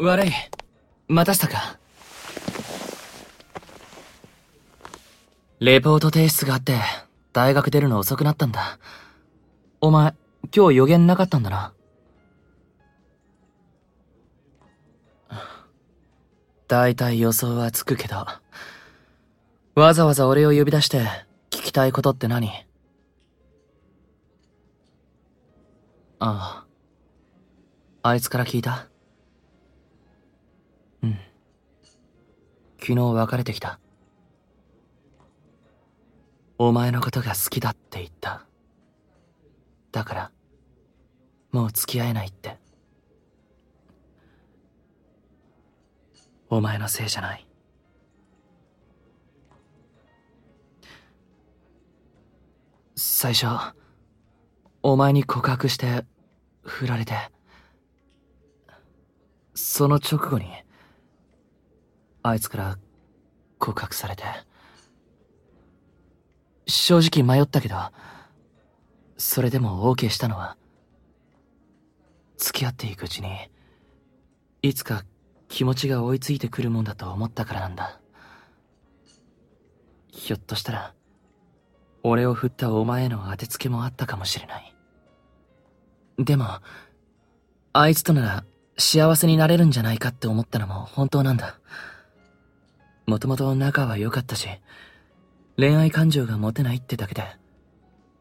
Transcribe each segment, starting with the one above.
悪い。待たせたか？レポート提出があって、大学出るの遅くなったんだ。お前、今日予言なかったんだな？大体予想はつくけど、わざわざ俺を呼び出して聞きたいことって何？ああ。あいつから聞いた？昨日別れてきた。お前のことが好きだって言った。だから、もう付き合えないって。お前のせいじゃない。最初、お前に告白して、振られて、その直後に、あいつから告白されて、正直迷ったけど、それでも OK したのは、付き合っていくうちに、いつか気持ちが追いついてくるもんだと思ったからなんだ。ひょっとしたら、俺を振ったお前への当てつけもあったかもしれない。でも、あいつとなら幸せになれるんじゃないかって思ったのも本当なんだ。もともと仲は良かったし、恋愛感情が持てないってだけで、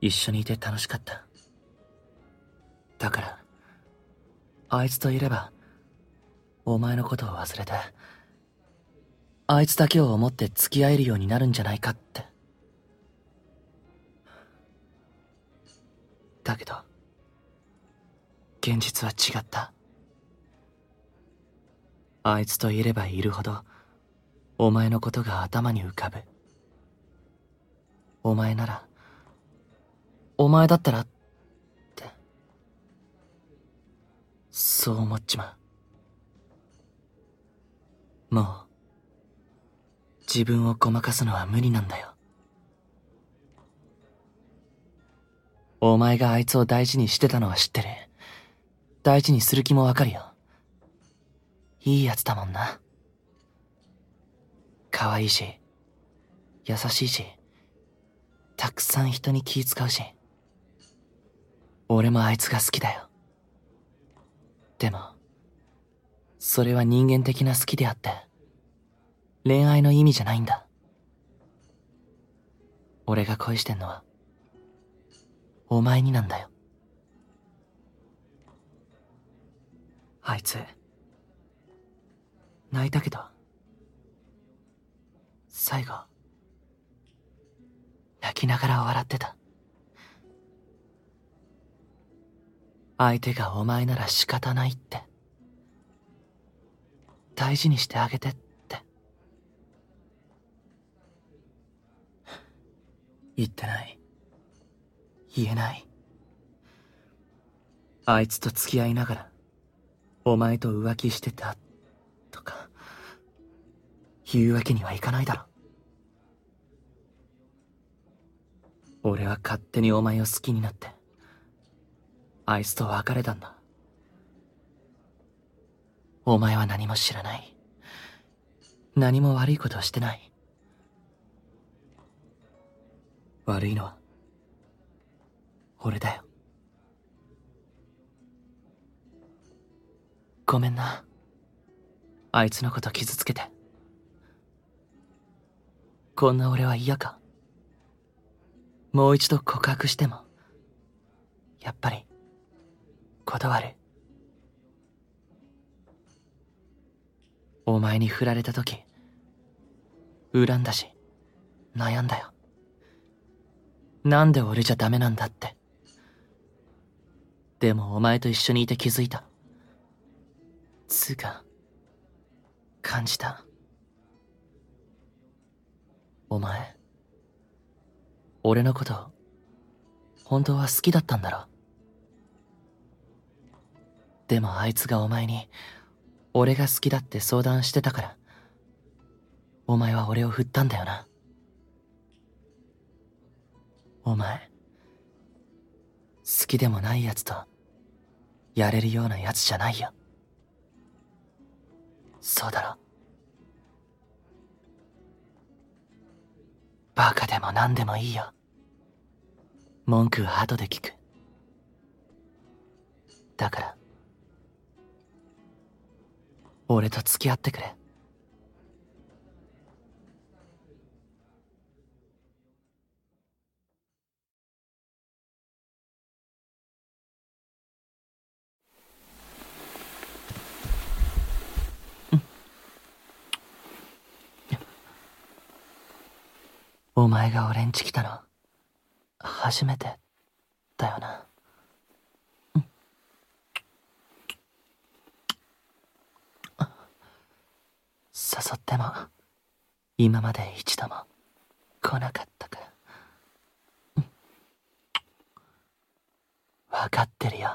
一緒にいて楽しかった。だから、あいつといれば、お前のことを忘れて、あいつだけを思って付き合えるようになるんじゃないかって。だけど、現実は違った。あいつといればいるほど、お前のことが頭に浮かぶ。お前なら、お前だったら、って、そう思っちまう。もう、自分をごまかすのは無理なんだよ。お前があいつを大事にしてたのは知ってる。大事にする気もわかるよ。いいやつだもんな。可愛いし、優しいし、たくさん人に気使うし。俺もあいつが好きだよ。でも、それは人間的な好きであって、恋愛の意味じゃないんだ。俺が恋してんのは、お前になんだよ。あいつ、泣いたけど、最後、泣きながら笑ってた。相手がお前なら仕方ないって。大事にしてあげてって。言ってない。言えない。あいつと付き合いながら、お前と浮気してた、とか、言うわけにはいかないだろ。俺は勝手にお前を好きになって、あいつと別れたんだ。お前は何も知らない。何も悪いことはしてない。悪いのは、俺だよ。ごめんな。あいつのこと傷つけて。こんな俺は嫌か。もう一度告白しても、やっぱり、断る。お前に振られた時、恨んだし、悩んだよ。なんで俺じゃダメなんだって。でもお前と一緒にいて気づいた。つうか、感じた。お前、俺のこと、本当は好きだったんだろ？でもあいつがお前に、俺が好きだって相談してたから、お前は俺を振ったんだよな。お前、好きでもない奴と、やれるような奴じゃないよ。そうだろ？バカでも何でもいいよ。文句は後で聞く。だから、俺と付き合ってくれ。お前が俺んち来たの、初めて、だよな。うん。誘っても、今まで一度も来なかったから。うん。わかってるよ。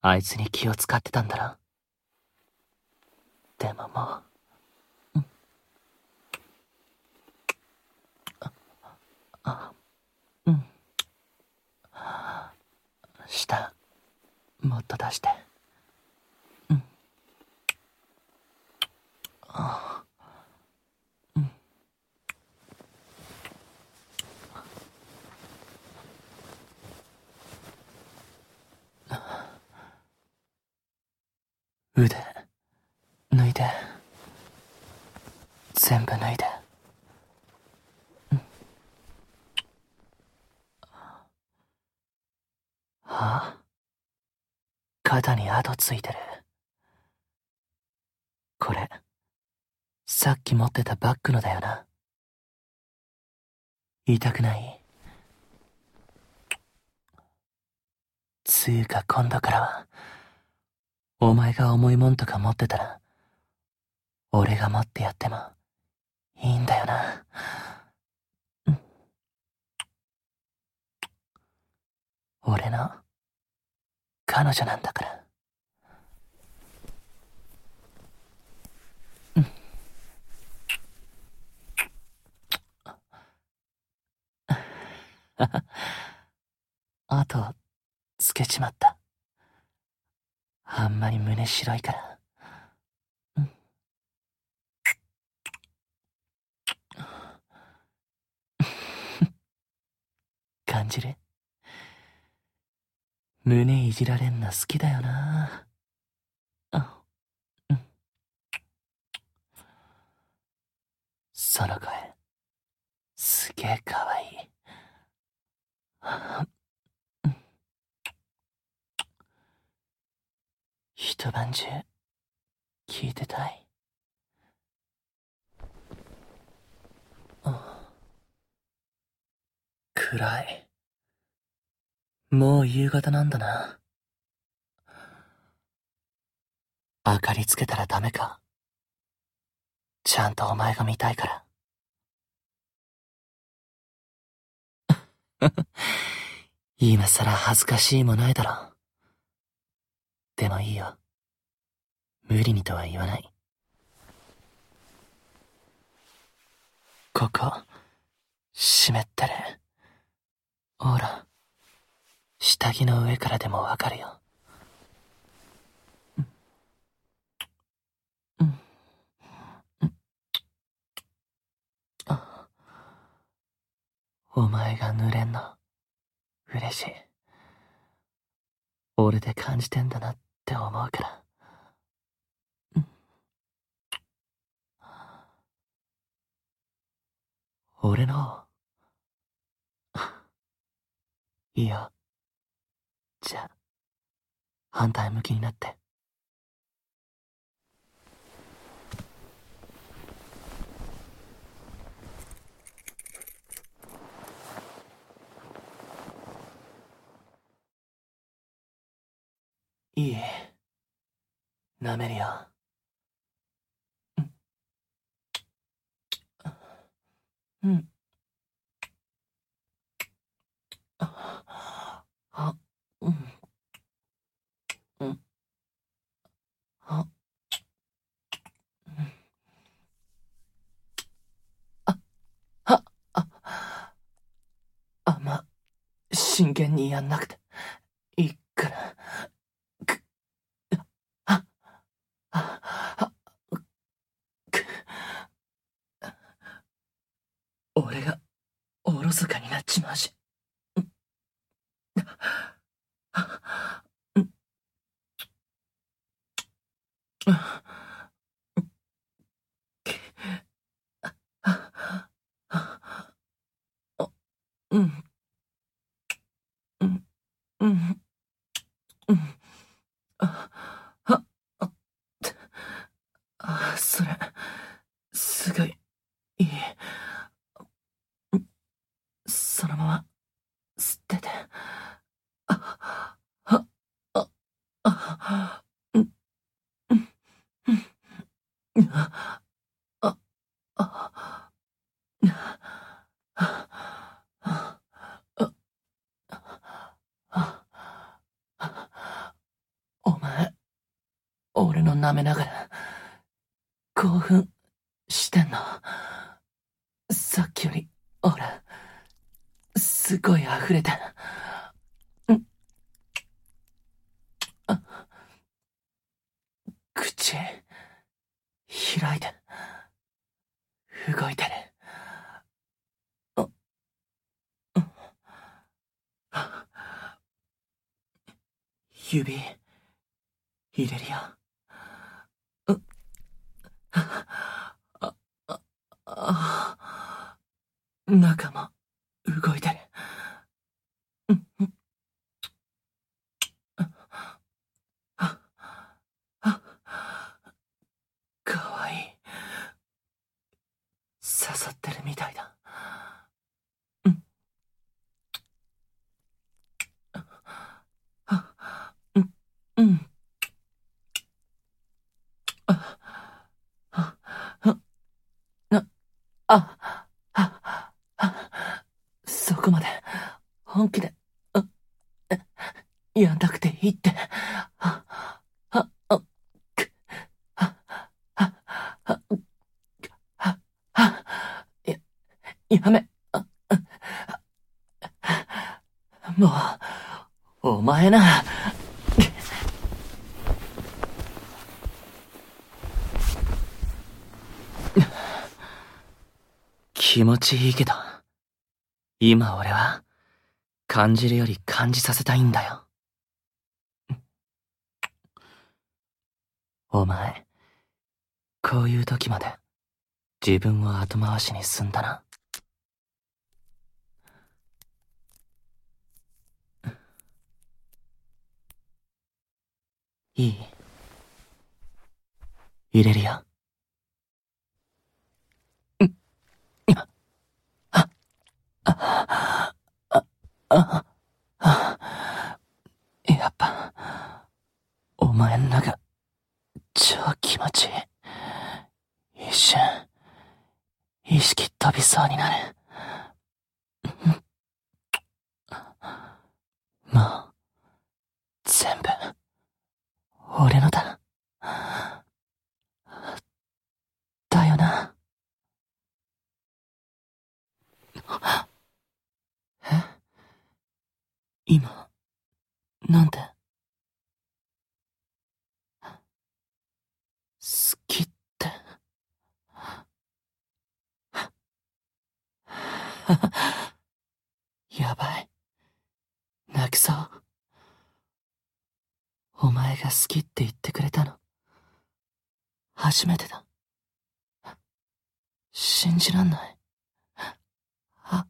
あいつに気を使ってたんだろ。でももう、あ、うん。舌、もっと出して。うん。あうん。腕、脱いで。全部脱いで。あついてる。これ、さっき持ってたバッグのだよな。痛くない？つうか今度からは、お前が重いもんとか持ってたら、俺が持ってやってもいいんだよな。俺の彼女なんだから。あと、つけちまった。あんまり胸白いから。感じる胸いじられんの好きだよな。あ、うん。その声、すげえかわいい。一晩中、聞いてたい。暗い。もう夕方なんだな。明かりつけたらダメか。ちゃんとお前が見たいから。今さら恥ずかしいもないだろ。でもいいよ。無理にとは言わない。ここ、湿ってる。ほら。下着の上からでもわかるよ。お前が濡れんの、嬉しい。俺で感じてんだなって思うから。俺の、いいよ。じゃあ、反対向きになって。いい舐めるよ。うん。あ、うん。うん。あ。あ、は、あ、あま、真剣にやんなくていいから。俺が、おろそかになっちまうし。うん。うん。うん。うん。あ、あ、あ、あ、それ、すごい、いい。そのまま、吸ってて。あ、あ、あ、あ、うん、うん、うん、あ、あ、あ、お前、俺の舐めながら、興奮してんの。さっきより、俺。すごい溢れて。口、開いて、動いてる。指、入れるよ。あ、あ、あ、中も動いてる。かわいい。刺さってるみたいだ。うん。うん。あ、あ、あ、あ、あ、そこまで、本気で、やんなくていいって。あ、あ、あ、く、あ、あ、あ、あ、あ、や、やめ、あ、もう、お前な、気持ちいいけど、今俺は、感じるより感じさせたいんだよ。お前、こういう時まで、自分を後回しにすんだな。いい入れるよ。んあ、あ、あ、あ、あやっぱ、お前の中、超気持ちいい。一瞬、意識飛びそうになる。もう、全部、俺の。だよな。今、なんで？好きって。やばい。泣きそう。お前が好きって言ってくれたの。初めてだ。信じらんない。あ、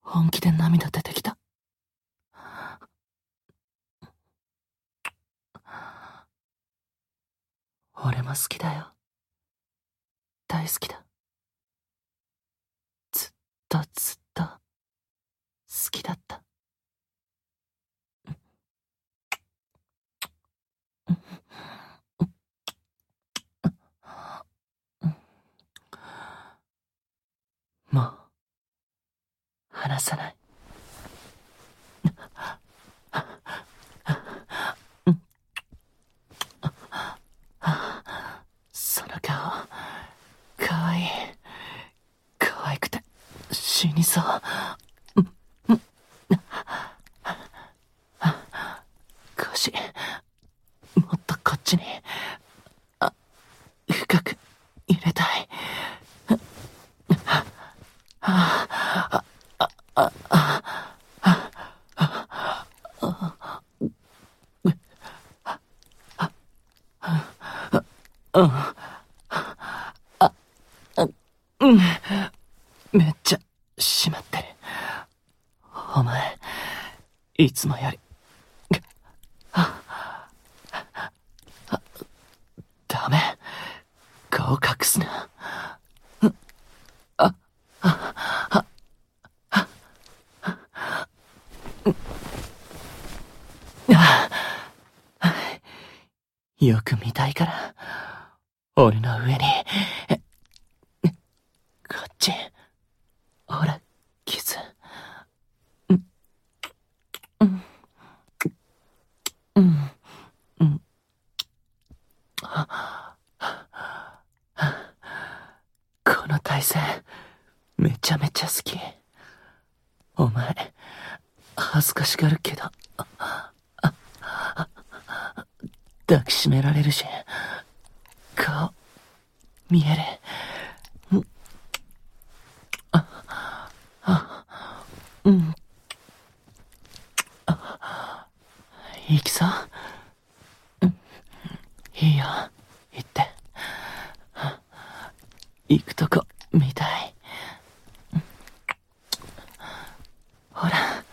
本気で涙出てきた。も好きだよ。大好きだ。ずっとずっと、好きだった。もう、話さない。し、もっとこっちに、あ、深く入れたい。あ、あ、あ、あ、あ、うん、めっちゃ、しまってる。お前、いつもより、ダメ。顔隠すな。あ、あ、あ、よく見たいから、俺の上に、こっち、ほら、キス。うん、うん、うん、うん。この体勢、めちゃめちゃ好き。お前、恥ずかしがるけど、きしめられるし、顔、見える。あ、あ、うん。あ、行きそう、うん、いいよ、行って。行くとこ、見たい。ほら。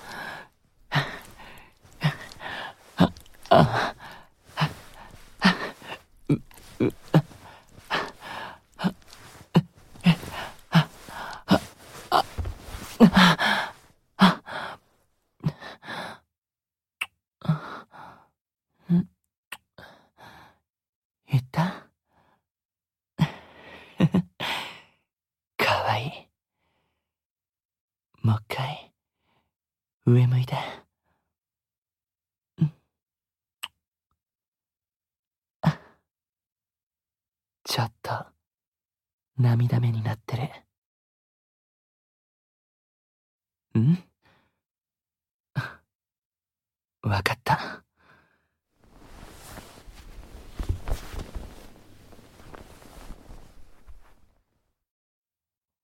あ、もう一回、上向いて。うんちょっと、涙目になってる。うん？わかった。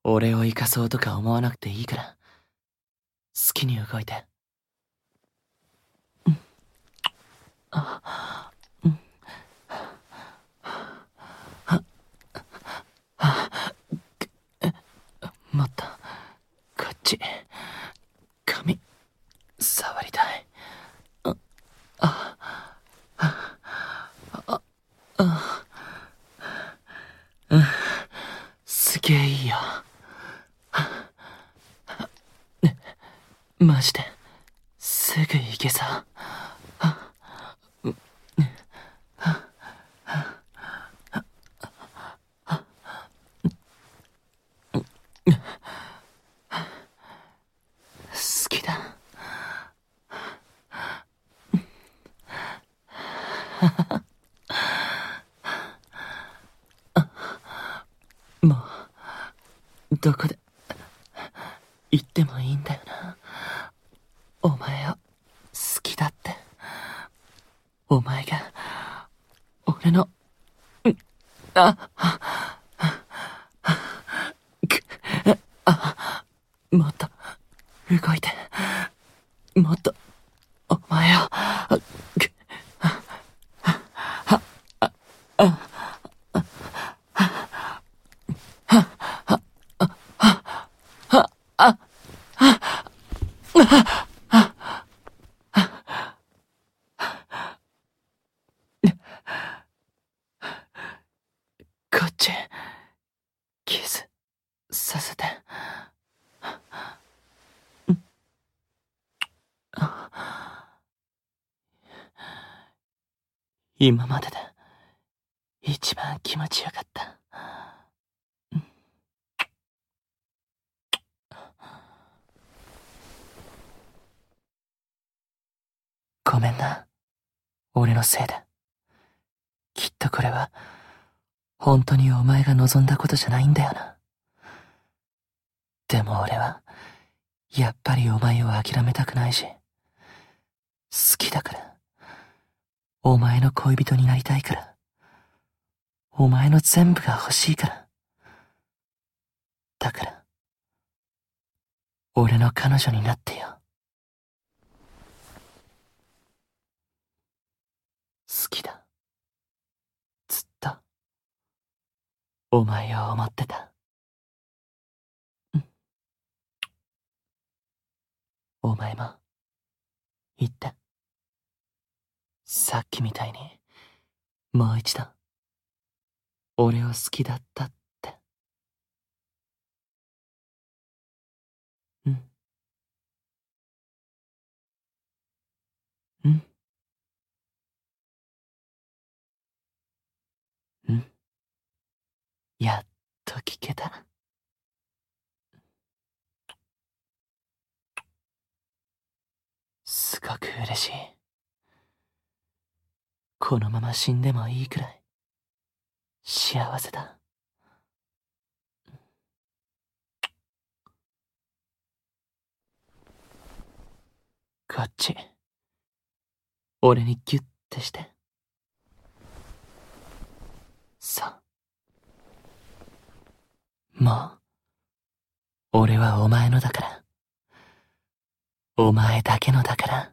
俺を生かそうとか思わなくていいから。好きに動いて。うん。あ、うん。は、は、もっと、こっち。髪、触りたい。あ、あ、あ、あ、あ、うん。すげえいいよ。マジで、すぐ行けさ。好きだ。もう、どこで、行ってもいいんだよな。お前を好きだって。お前が、俺の、んあ、くあ、もっと、動いて、もっと、お前を、こっち、キスさせて。今までで一番気持ちよかった。ごめんな。俺のせいで。きっとこれは、本当にお前が望んだことじゃないんだよな。でも俺は、やっぱりお前を諦めたくないし、好きだから。お前の恋人になりたいから。お前の全部が欲しいから。だから、俺の彼女になってよ。好きだ。ずっと、お前を思ってた。お前も、言った。さっきみたいに、もう一度、俺を好きだったって。うん。うん。やっと聞けた。すごく嬉しい。このまま死んでもいいくらい、幸せだ。こっち。俺にギュッてして。さあ。もう、俺はお前のだから。お前だけのだから。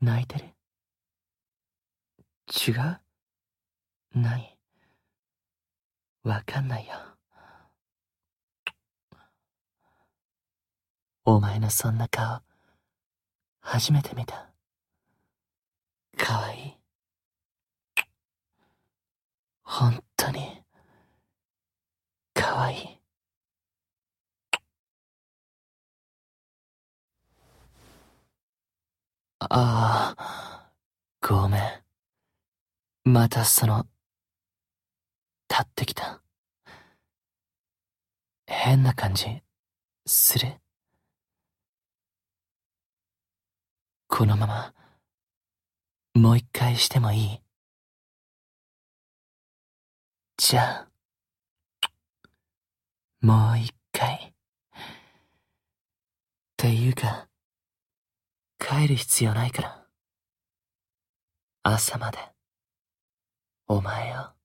泣いてる？違う？ない。わかんないよ。お前のそんな顔初めて見た。かわい。い本当に。かわい。いああ、ごめん。またその、立ってきた。変な感じ、する。このまま、もう一回してもいい？じゃあ、もう一回。っていうか、帰る必要ないから。朝まで、お前を。